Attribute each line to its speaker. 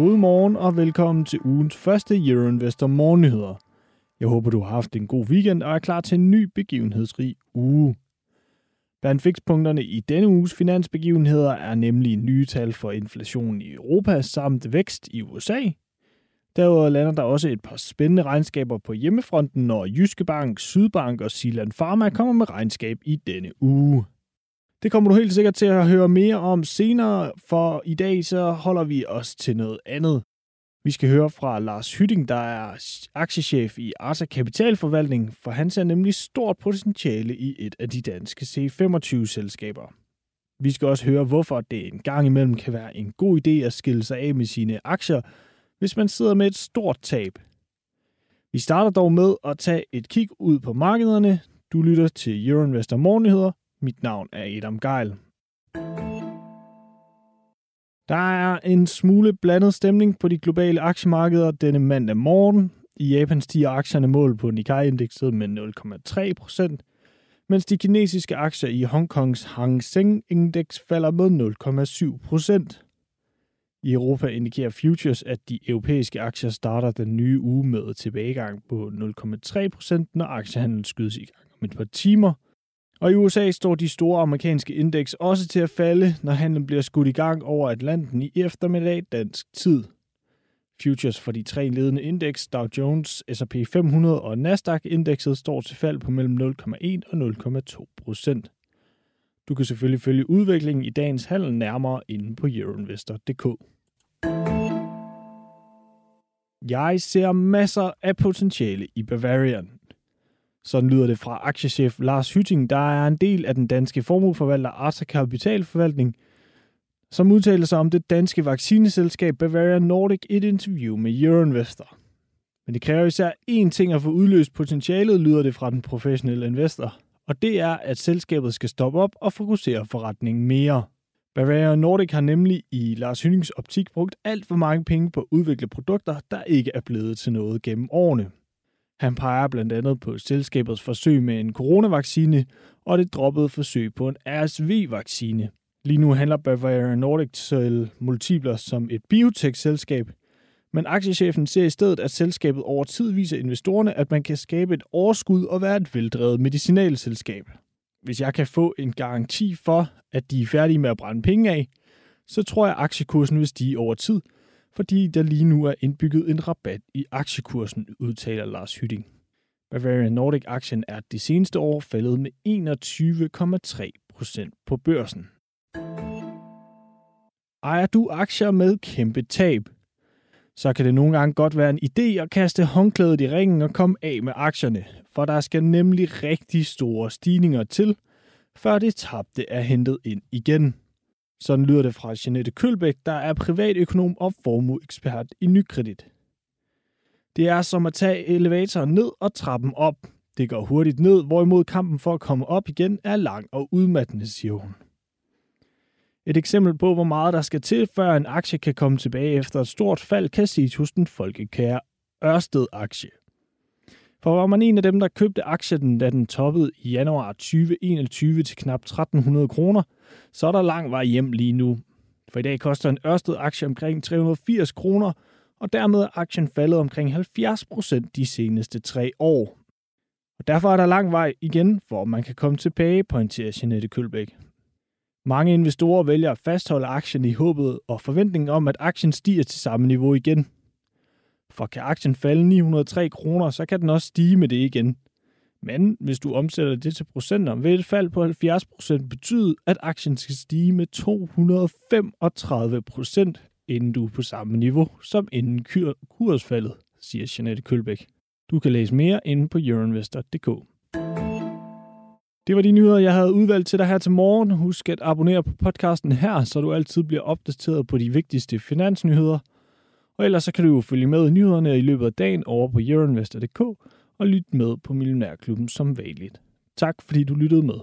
Speaker 1: God morgen og velkommen til ugens første Euroinvestor Morgennyheder. Jeg håber, du har haft en god weekend og er klar til en ny begivenhedsrig uge. Blandt fikspunkterne i denne uges finansbegivenheder er nemlig nye tal for inflationen i Europa samt vækst i USA. Derudover lander der også et par spændende regnskaber på hjemmefronten, når Jyske Bank, Sydbank og Silan Pharma kommer med regnskab i denne uge. Det kommer du helt sikkert til at høre mere om senere, for i dag så holder vi os til noget andet. Vi skal høre fra Lars Hytting, der er aktiechef i Arta Kapitalforvaltning, for han ser nemlig stort potentiale i et af de danske C25-selskaber. Vi skal også høre, hvorfor det en gang imellem kan være en god idé at skille sig af med sine aktier, hvis man sidder med et stort tab. Vi starter dog med at tage et kig ud på markederne. Du lytter til Euroinvestor Morgennyheder. Mit navn er Adam Geil. Der er en smule blandet stemning på de globale aktiemarkeder denne mandag morgen. I Japan stiger aktierne mål på Nikkei-indekset med 0,3 procent, mens de kinesiske aktier i Hongkongs Hang Seng-indeks falder med 0,7 procent. I Europa indikerer futures, at de europæiske aktier starter den nye uge med tilbagegang på 0,3 procent, når aktiehandlen skydes i gang om et par timer – og i USA står de store amerikanske indeks også til at falde, når handlen bliver skudt i gang over Atlanten i eftermiddag dansk tid. Futures for de tre ledende indeks, Dow Jones, S&P 500 og Nasdaq-indekset, står til fald på mellem 0,1 og 0,2 procent. Du kan selvfølgelig følge udviklingen i dagens handel nærmere inde på euroinvestor.dk. Jeg ser masser af potentiale i Bavarian. Sådan lyder det fra aktiechef Lars Hytting, der er en del af den danske formueforvalter Arta Kapitalforvaltning, som udtaler sig om det danske vaccineselskab Bavaria Nordic i et interview med Euroinvestor. Men det kræver især én ting at få udløst potentialet, lyder det fra den professionelle investor, og det er, at selskabet skal stoppe op og fokusere forretningen mere. Bavaria Nordic har nemlig i Lars Hyttings optik brugt alt for mange penge på at udvikle produkter, der ikke er blevet til noget gennem årene. Han peger blandt andet på selskabets forsøg med en coronavaccine og det droppede forsøg på en RSV-vaccine. Lige nu handler Bavaria Nordic til multipler som et biotech-selskab, men aktiechefen ser i stedet, at selskabet over tid viser investorerne, at man kan skabe et overskud og være et veldrevet medicinalselskab. Hvis jeg kan få en garanti for, at de er færdige med at brænde penge af, så tror jeg, at aktiekursen vil stige over tid – fordi der lige nu er indbygget en rabat i aktiekursen, udtaler Lars Hytting. Bavarian Nordic-aktien er det seneste år faldet med 21,3 procent på børsen. Ejer du aktier med kæmpe tab? Så kan det nogle gange godt være en idé at kaste håndklædet i ringen og komme af med aktierne, for der skal nemlig rigtig store stigninger til, før det tabte er hentet ind igen. Sådan lyder det fra Jeanette Kølbæk, der er privatøkonom og formueekspert i Nykredit. Det er som at tage elevatoren ned og trappen op. Det går hurtigt ned, hvorimod kampen for at komme op igen er lang og udmattende, siger hun. Et eksempel på, hvor meget der skal til, før en aktie kan komme tilbage efter et stort fald, kan ses hos den folkekære Ørsted-aktie. For var man en af dem, der købte aktien, da den toppede i januar 2021 til knap 1300 kroner, så er der lang vej hjem lige nu. For i dag koster en Ørsted-aktie omkring 380 kroner, og dermed er aktien faldet omkring 70 procent de seneste tre år. Og derfor er der lang vej igen, hvor man kan komme tilbage, pointerer Jeanette Kølbæk. Mange investorer vælger at fastholde aktien i håbet og forventningen om, at aktien stiger til samme niveau igen – for kan aktien falde 903 kroner, så kan den også stige med det igen. Men hvis du omsætter det til procenter, vil et fald på 70 procent betyde, at aktien skal stige med 235 procent, inden du er på samme niveau som inden kursfaldet, siger Jeanette Kølbæk. Du kan læse mere inde på euroinvestor.dk. Det var de nyheder, jeg havde udvalgt til dig her til morgen. Husk at abonnere på podcasten her, så du altid bliver opdateret på de vigtigste finansnyheder – og ellers så kan du jo følge med i nyhederne i løbet af dagen over på euroinvestor.dk og lytte med på Millionærklubben som vanligt. Tak fordi du lyttede med.